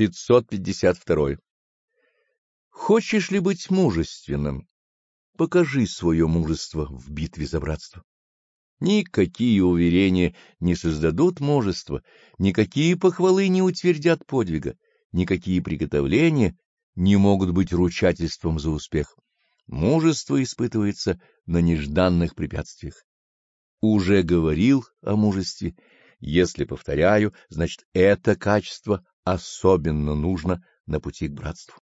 552. Хочешь ли быть мужественным? Покажи свое мужество в битве за братство. Никакие уверения не создадут мужества, никакие похвалы не утвердят подвига, никакие приготовления не могут быть ручательством за успех. Мужество испытывается на нежданных препятствиях. Уже говорил о мужестве. Если повторяю, значит, это качество особенно нужно на пути к братству.